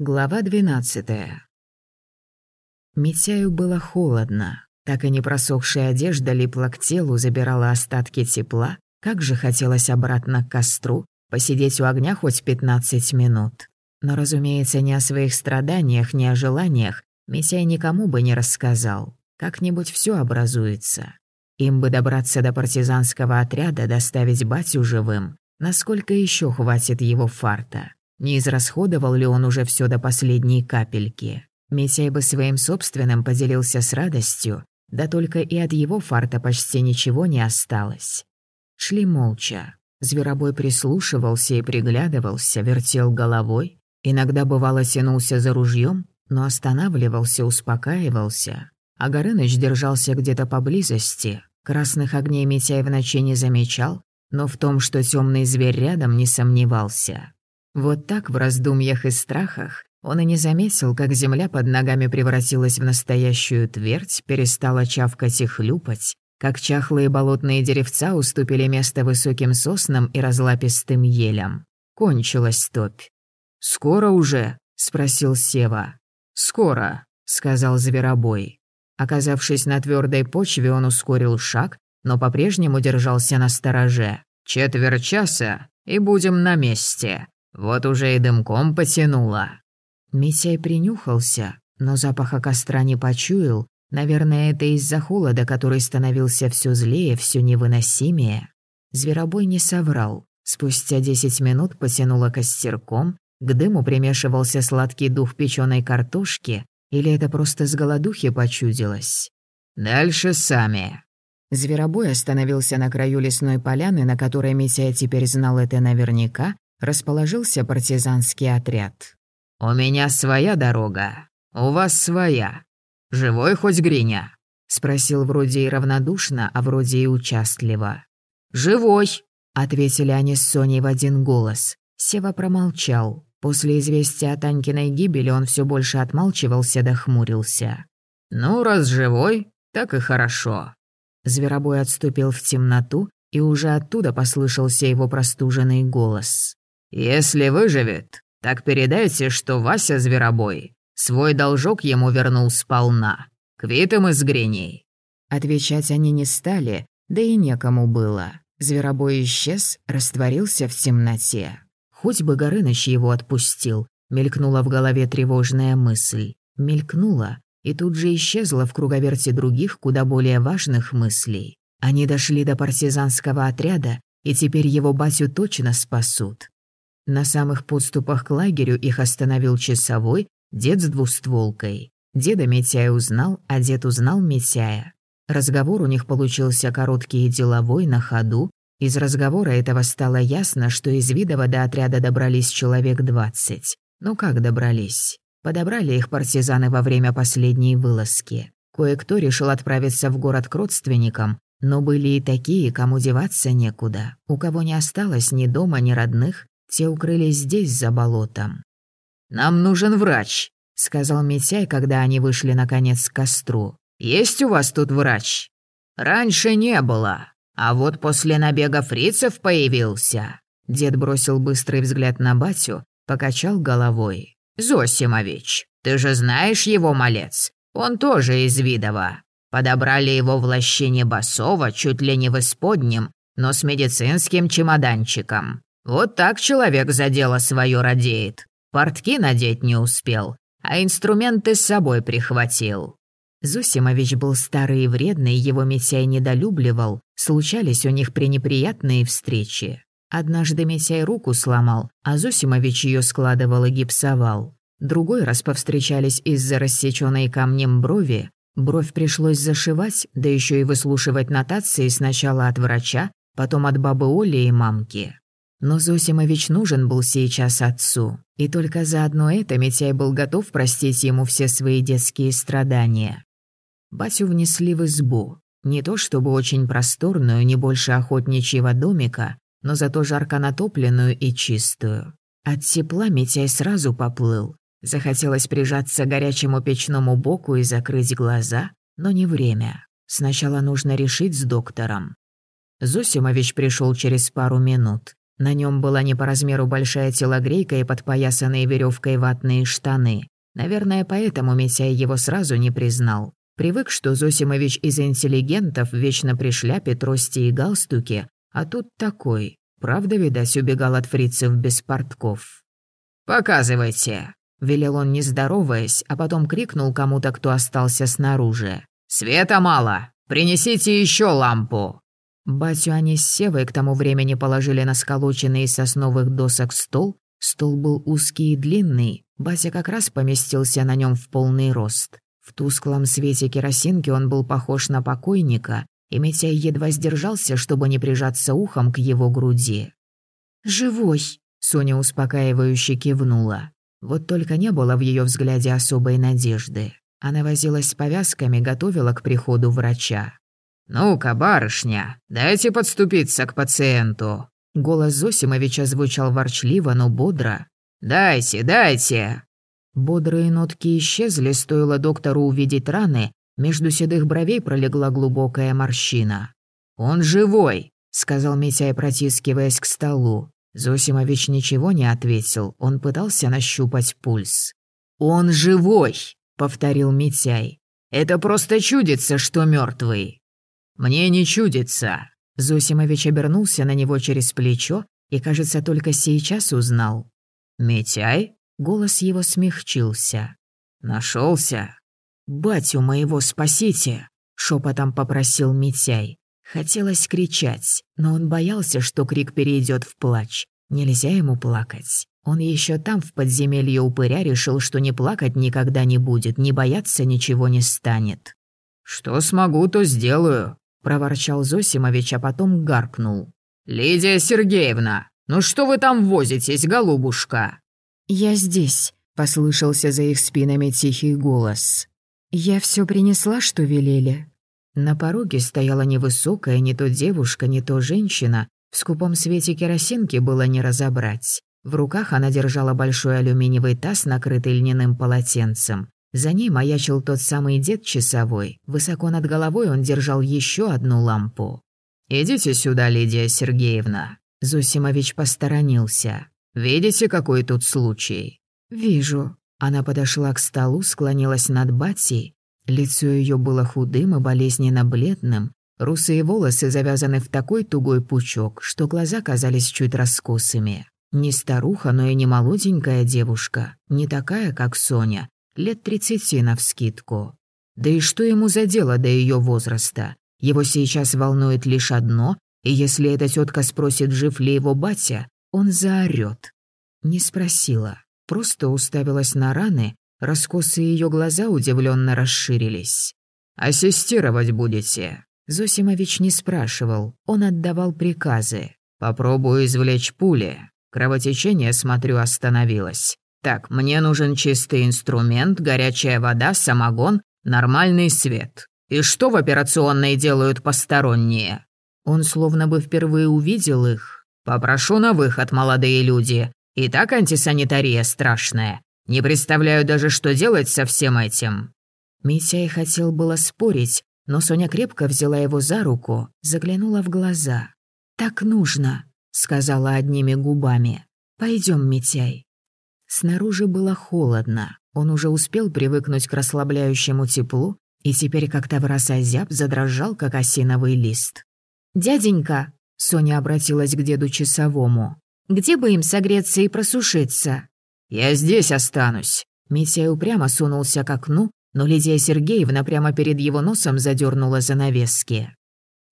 Глава 12 Митяю было холодно. Так и не просохшая одежда липла к телу, забирала остатки тепла. Как же хотелось обратно к костру, посидеть у огня хоть 15 минут. Но, разумеется, ни о своих страданиях, ни о желаниях Митяй никому бы не рассказал. Как-нибудь все образуется. Им бы добраться до партизанского отряда, доставить батю живым. Насколько еще хватит его фарта? Не израсходовал ли он уже все до последней капельки? Митяй бы своим собственным поделился с радостью, да только и от его фарта почти ничего не осталось. Шли молча. Зверобой прислушивался и приглядывался, вертел головой. Иногда бывало тянулся за ружьем, но останавливался, успокаивался. А Горыныч держался где-то поблизости. Красных огней Митяй в ночи не замечал, но в том, что темный зверь рядом, не сомневался. Вот так в раздумьях и страхах он и не заметил, как земля под ногами превратилась в настоящую твердь, перестала чавкать и хлюпать, как чахлые болотные деревца уступили место высоким соснам и разлапистым елям. Кончилась топь. «Скоро уже?» — спросил Сева. «Скоро», — сказал Зверобой. Оказавшись на твердой почве, он ускорил шаг, но по-прежнему держался на стороже. «Четверть часа, и будем на месте», вот уже и дымком потянуло». Митяй принюхался, но запаха костра не почуял. Наверное, это из-за холода, который становился все злее, все невыносимее. Зверобой не соврал. Спустя десять минут потянуло костерком, к дыму примешивался сладкий дух печеной картошки, или это просто с голодухи почудилось? «Дальше сами». Зверобой остановился на краю лесной поляны, на которой Митяй теперь знал это наверняка, расположился партизанский отряд. «У меня своя дорога, у вас своя. Живой хоть Гриня?» — спросил вроде и равнодушно, а вроде и участливо. «Живой!» — ответили они с Соней в один голос. Сева промолчал. После известия о Танькиной гибели он все больше отмалчивался да хмурился. «Ну, раз живой, так и хорошо». Зверобой отступил в темноту, и уже оттуда послышался его простуженный голос. «Если выживет, так передайте, что Вася Зверобой свой должок ему вернул сполна. Квитом из гриней». Отвечать они не стали, да и некому было. Зверобой исчез, растворился в темноте. Хоть бы Горыныч его отпустил, мелькнула в голове тревожная мысль. Мелькнула и тут же исчезла в круговерте других, куда более важных мыслей. Они дошли до партизанского отряда, и теперь его батю точно спасут. На самых подступах к лагерю их остановил часовой, дед с двустволкой. Деда Митяя узнал, а дед узнал Митяя. Разговор у них получился короткий и деловой, на ходу. Из разговора этого стало ясно, что из Видова до отряда добрались человек двадцать. Ну как добрались? Подобрали их партизаны во время последней вылазки. Кое-кто решил отправиться в город к родственникам, но были и такие, кому деваться некуда, у кого не осталось ни дома, ни родных, те укрылись здесь, за болотом. «Нам нужен врач», — сказал Митяй, когда они вышли наконец к костру. «Есть у вас тут врач?» «Раньше не было, а вот после набега фрицев появился». Дед бросил быстрый взгляд на батю, покачал головой. «Зосимович, ты же знаешь его малец? Он тоже из Видова. Подобрали его в лощине Басова чуть ли не в исподнем, но с медицинским чемоданчиком. Вот так человек за дело свое радеет. Портки надеть не успел, а инструменты с собой прихватил. Зусимович был старый и вредный, его Митяй недолюбливал, случались у них пренеприятные встречи. Однажды Митяй руку сломал, а Зусимович ее складывал и гипсовал. Другой раз повстречались из-за рассеченной камнем брови. Бровь пришлось зашивать, да еще и выслушивать нотации сначала от врача, потом от бабы Оли и мамки. Но Зосимович нужен был сейчас отцу, и только за одно это Митяй был готов простить ему все свои детские страдания. Батю внесли в избу. Не то чтобы очень просторную, не больше охотничьего домика, но зато жарко натопленную и чистую. От тепла Митяй сразу поплыл. Захотелось прижаться к горячему печному боку и закрыть глаза, но не время. Сначала нужно решить с доктором. Зосимович пришел через пару минут. На нем была не по размеру большая телогрейка и подпоясанные веревкой ватные штаны. Наверное, поэтому Митяй его сразу не признал. Привык, что Зосимович из интеллигентов вечно при шляпе, трости и галстуке, а тут такой. Правда, видать, убегал от фрицев без портков. «Показывайте», — велел он, не здороваясь, а потом крикнул кому-то, кто остался снаружи. «Света мало! Принесите еще лампу!» Батю они с Севой к тому времени положили на сколоченный из сосновых досок стол. Стол был узкий и длинный. Батя как раз поместился на нем в полный рост. В тусклом свете керосинки он был похож на покойника, и Митяй едва сдержался, чтобы не прижаться ухом к его груди. «Живой!» — Соня успокаивающе кивнула. Вот только не было в ее взгляде особой надежды. Она возилась с повязками, готовила к приходу врача. «Ну-ка, барышня, дайте подступиться к пациенту». Голос Зосимовича звучал ворчливо, но бодро. «Дайте, дайте!» Бодрые нотки исчезли, стоило доктору увидеть раны, между седых бровей пролегла глубокая морщина. «Он живой!» — сказал Митяй, протискиваясь к столу. Зосимович ничего не ответил, он пытался нащупать пульс. «Он живой!» — повторил Митяй. «Это просто чудится, что мертвый. «Мне не чудится». Зосимович обернулся на него через плечо и, кажется, только сейчас узнал. «Митяй?» — голос его смягчился. Нашелся. «Батю моего спасите!» — шепотом попросил Митяй. Хотелось кричать, но он боялся, что крик перейдет в плач. Нельзя ему плакать. Он еще там, в подземелье упыря, решил, что не плакать никогда не будет, не бояться ничего не станет. «Что смогу, то сделаю», проворчал Зосимович, а потом гаркнул. «Лидия Сергеевна, ну что вы там возитесь, голубушка?» «Я здесь», — послышался за их спинами тихий голос. «Я все принесла, что велели». На пороге стояла невысокая не то девушка, не то женщина. В скупом свете керосинки было не разобрать. В руках она держала большой алюминиевый таз, накрытый льняным полотенцем. За ней маячил тот самый дед часовой. Высоко над головой он держал еще одну лампу. «Идите сюда, Лидия Сергеевна». Зосимович посторонился. «Видите, какой тут случай?» «Вижу». Она подошла к столу, склонилась над Батей. Лицо ее было худым и болезненно бледным. Русые волосы завязаны в такой тугой пучок, что глаза казались чуть раскосыми. Не старуха, но и не молоденькая девушка. Не такая, как Соня, лет тридцати навскидку. Да и что ему за дело до ее возраста? Его сейчас волнует лишь одно, и если эта тетка спросит, жив ли его батя, он заорет. Не спросила, просто уставилась на раны, раскосые ее глаза удивленно расширились. «Ассистировать будете?» Зосимович не спрашивал, он отдавал приказы. «Попробую извлечь пули. Кровотечение, смотрю, остановилось. Так, мне нужен чистый инструмент, горячая вода, самогон, нормальный свет. И что в операционной делают посторонние? Он словно бы впервые увидел их. Попрошу на выход, молодые люди. И так антисанитария страшная. Не представляю даже, что делать со всем этим. Митяй хотел было спорить, но Соня крепко взяла его за руку, заглянула в глаза. «Так нужно», — сказала одними губами. «Пойдем, Митяй». Снаружи было холодно. Он уже успел привыкнуть к расслабляющему теплу и теперь как-то в раз озяб задрожал, как осиновый лист. «Дяденька!» — Соня обратилась к деду часовому. «Где бы им согреться и просушиться?» «Я здесь останусь!» Митя упрямо сунулся к окну, но Лидия Сергеевна прямо перед его носом задернула занавески.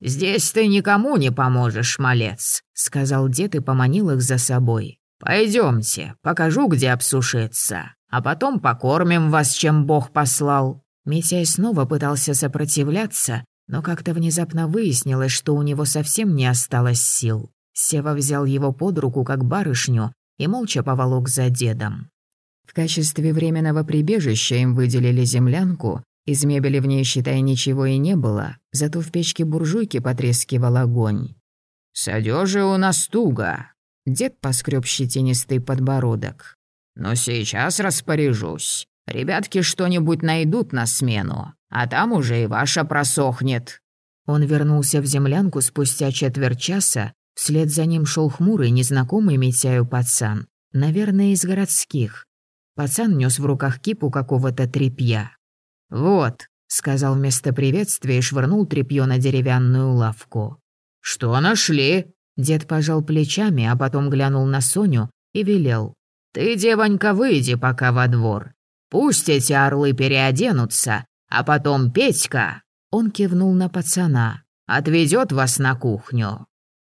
«Здесь ты никому не поможешь, малец», — сказал дед и поманил их за собой. Пойдемте, покажу, где обсушиться, а потом покормим вас, чем Бог послал». Митяй снова пытался сопротивляться, но как-то внезапно выяснилось, что у него совсем не осталось сил. Сева взял его под руку, как барышню, и молча поволок за дедом. В качестве временного прибежища им выделили землянку, из мебели в ней, считай, ничего и не было, зато в печке буржуйки потрескивал огонь. «С у нас туго», Дед поскреб щетинистый подбородок. «Но сейчас распоряжусь. Ребятки что-нибудь найдут на смену, а там уже и ваша просохнет». Он вернулся в землянку спустя четверть часа, Вслед за ним шел хмурый, незнакомый Митяю пацан. Наверное, из городских. Пацан нес в руках кипу какого-то тряпья. «Вот», — сказал вместо приветствия и швырнул тряпье на деревянную лавку. «Что нашли?» Дед пожал плечами, а потом глянул на Соню и велел. «Ты, девонька, выйди пока во двор. Пусть эти орлы переоденутся, а потом Петька...» Он кивнул на пацана. «Отведет вас на кухню».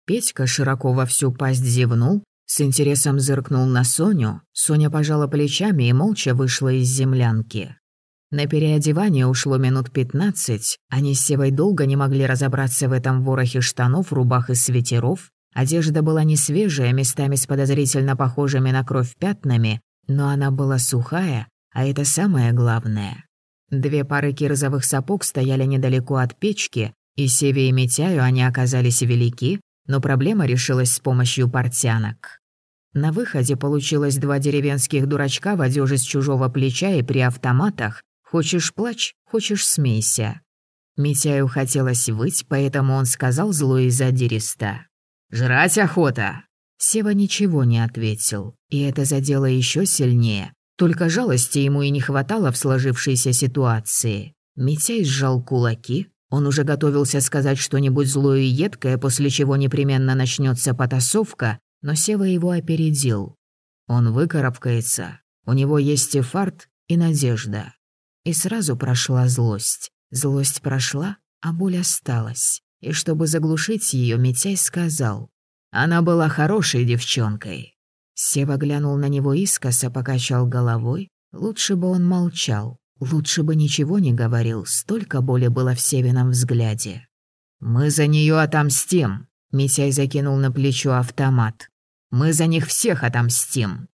Петька широко во всю пасть зевнул, с интересом зыркнул на Соню. Соня пожала плечами и молча вышла из землянки. На переодевание ушло минут пятнадцать. Они с Севой долго не могли разобраться в этом ворохе штанов, рубах и свитеров. Одежда была не свежая, местами с подозрительно похожими на кровь пятнами, но она была сухая, а это самое главное. Две пары кирзовых сапог стояли недалеко от печки, и Севе и Митяю они оказались велики, но проблема решилась с помощью портянок. На выходе получилось два деревенских дурачка в одежде с чужого плеча и при автоматах. Хочешь плачь, хочешь смейся. Митяю хотелось выть, поэтому он сказал зло и задиристо. «Жрать охота!» Сева ничего не ответил, и это задело еще сильнее. Только жалости ему и не хватало в сложившейся ситуации. Митяй сжал кулаки. Он уже готовился сказать что-нибудь злое и едкое, после чего непременно начнется потасовка, но Сева его опередил. Он выкарабкается. У него есть и фарт, и надежда. И сразу прошла злость. Злость прошла, а боль осталась. И чтобы заглушить ее, Митяй сказал. Она была хорошей девчонкой. Сева глянул на него искоса, покачал головой. Лучше бы он молчал, лучше бы ничего не говорил, столько боли было в Севином взгляде. «Мы за нее отомстим», — Митяй закинул на плечо автомат. «Мы за них всех отомстим».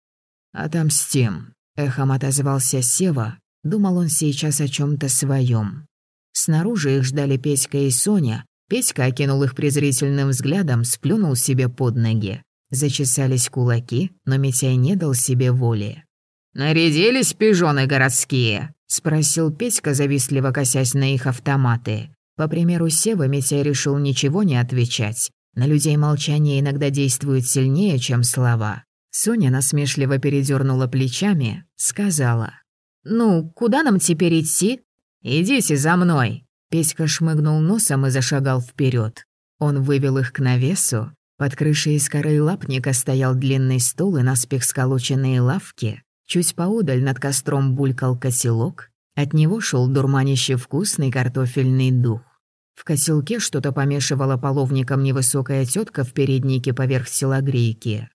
«Отомстим», — эхом отозвался Сева. Думал он сейчас о чем то своем. Снаружи их ждали Петька и Соня. Петька окинул их презрительным взглядом, сплюнул себе под ноги. Зачесались кулаки, но Митяй не дал себе воли. «Нарядились пижоны городские?» — спросил Петька, завистливо косясь на их автоматы. По примеру Севы, Митяй решил ничего не отвечать. На людей молчание иногда действует сильнее, чем слова. Соня насмешливо передернула плечами, сказала. «Ну, куда нам теперь идти?» «Идите за мной!» Петька шмыгнул носом и зашагал вперед. Он вывел их к навесу, под крышей из коры лапника стоял длинный стол и наспех сколоченные лавки. Чуть поодаль над костром булькал котелок. От него шел дурманище вкусный картофельный дух. В котелке что-то помешивала половником невысокая тетка в переднике поверх телогрейки.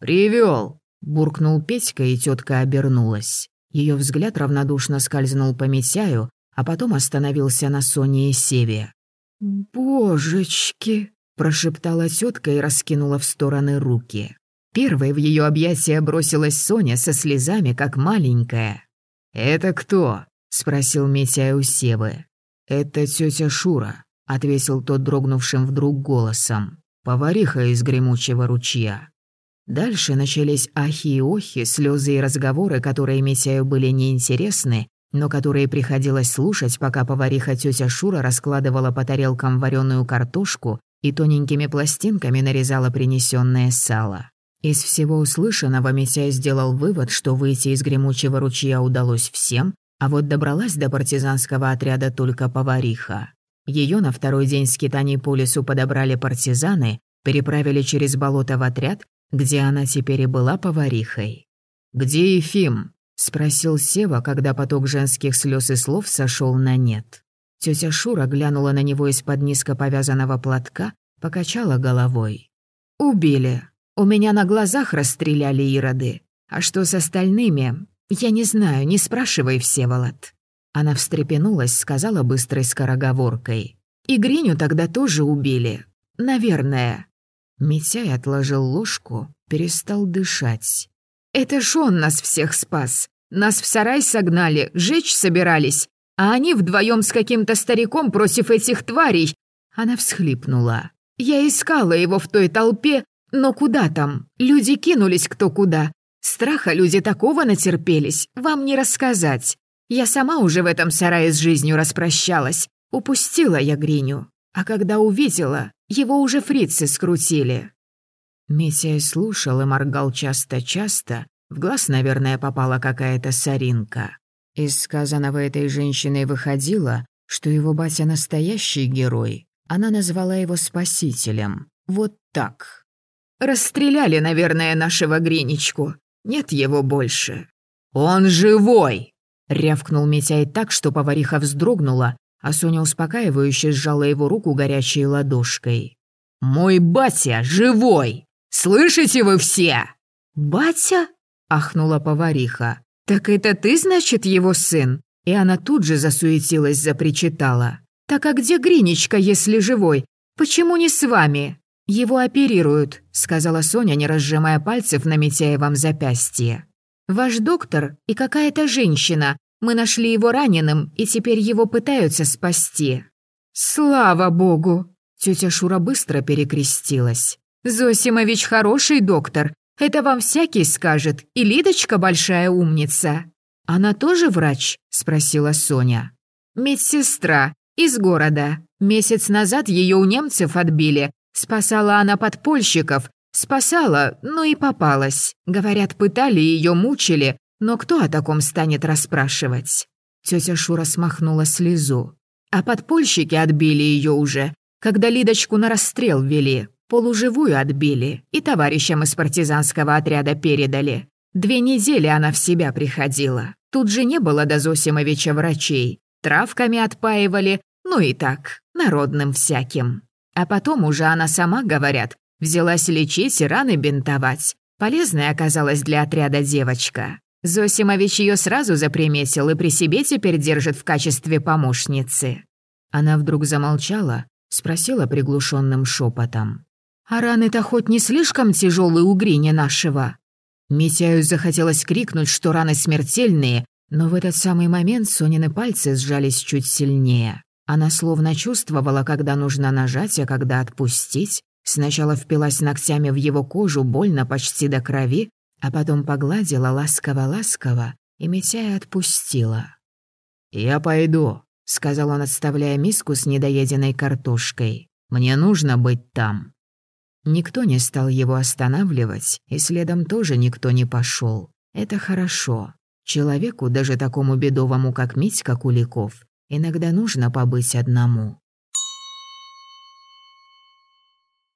«Привёл!» – буркнул Петька, и тетка обернулась. Ее взгляд равнодушно скользнул по Митяю, а потом остановился на Соне и Севе. «Божечки!» прошептала тетка и раскинула в стороны руки. Первой в ее объятия бросилась Соня со слезами, как маленькая. «Это кто?» — спросил Митя у Севы. «Это тетя Шура», — ответил тот дрогнувшим вдруг голосом. «Повариха из гремучего ручья». Дальше начались ахи и охи, слезы и разговоры, которые Митяю были неинтересны, но которые приходилось слушать, пока повариха тетя Шура раскладывала по тарелкам вареную картошку и тоненькими пластинками нарезала принесенное сало. Из всего услышанного Митяй сделал вывод, что выйти из гремучего ручья удалось всем, а вот добралась до партизанского отряда только повариха. Ее на второй день скитаний по лесу подобрали партизаны, переправили через болото в отряд, где она теперь и была поварихой. «Где Ефим?» — спросил Сева, когда поток женских слез и слов сошел на нет. Тетя Шура глянула на него из-под низко повязанного платка, покачала головой. «Убили. У меня на глазах расстреляли ироды. А что с остальными? Я не знаю, не спрашивай, Всеволод». Она встрепенулась, сказала быстрой скороговоркой. «И Гриню тогда тоже убили. Наверное». Митяй отложил ложку, перестал дышать. «Это ж он нас всех спас. Нас в сарай согнали, жечь собирались, а они вдвоем с каким-то стариком против этих тварей. Она всхлипнула. Я искала его в той толпе, но куда там? Люди кинулись кто куда. Страха люди такого натерпелись, вам не рассказать. Я сама уже в этом сарае с жизнью распрощалась. Упустила я Гриню. А когда увидела, Его уже фрицы скрутили». Митяй слушал и моргал часто-часто. В глаз, наверное, попала какая-то соринка. Из сказанного этой женщиной выходило, что его батя настоящий герой. Она назвала его спасителем. Вот так. «Расстреляли, наверное, нашего Гриничку. Нет его больше». «Он живой!» — рявкнул Митяй так, что повариха вздрогнула, а Соня успокаивающе сжала его руку горячей ладошкой. «Мой батя живой! Слышите вы все?» «Батя?» — ахнула повариха. «Так это ты, значит, его сын?» И она тут же засуетилась, запричитала. «Так а где Гриничка, если живой? Почему не с вами?» «Его оперируют», — сказала Соня, не разжимая пальцев на Митяевом запястье. «Ваш доктор и какая-то женщина. Мы нашли его раненым, и теперь его пытаются спасти». «Слава богу!» Тетя Шура быстро перекрестилась. «Зосимович хороший доктор. Это вам всякий скажет. И Лидочка большая умница». «Она тоже врач?» – спросила Соня. «Медсестра. Из города. Месяц назад ее у немцев отбили. Спасала она подпольщиков. Спасала, ну и попалась. Говорят, пытали ее, мучили. Но кто о таком станет расспрашивать?» Тетя Шура смахнула слезу. «А подпольщики отбили ее уже, когда Лидочку на расстрел вели. Полуживую отбили и товарищам из партизанского отряда передали. Две недели она в себя приходила. Тут же не было до Зосимовича врачей. Травками отпаивали, ну и так, народным всяким. А потом уже она сама, говорят, взялась лечить и раны бинтовать. Полезная оказалась для отряда девочка. Зосимович ее сразу заприметил и при себе теперь держит в качестве помощницы. Она вдруг замолчала, спросила приглушенным шепотом. «А раны-то хоть не слишком тяжелые у Грини нашего?» Митяю захотелось крикнуть, что раны смертельные, но в этот самый момент Сонины пальцы сжались чуть сильнее. Она словно чувствовала, когда нужно нажать, а когда отпустить. Сначала впилась ногтями в его кожу, больно почти до крови, а потом погладила ласково-ласково, и Митяя отпустила. «Я пойду», — сказал он, отставляя миску с недоеденной картошкой. «Мне нужно быть там». Никто не стал его останавливать, и следом тоже никто не пошел. Это хорошо. Человеку, даже такому бедовому, как Митька Куликов, иногда нужно побыть одному.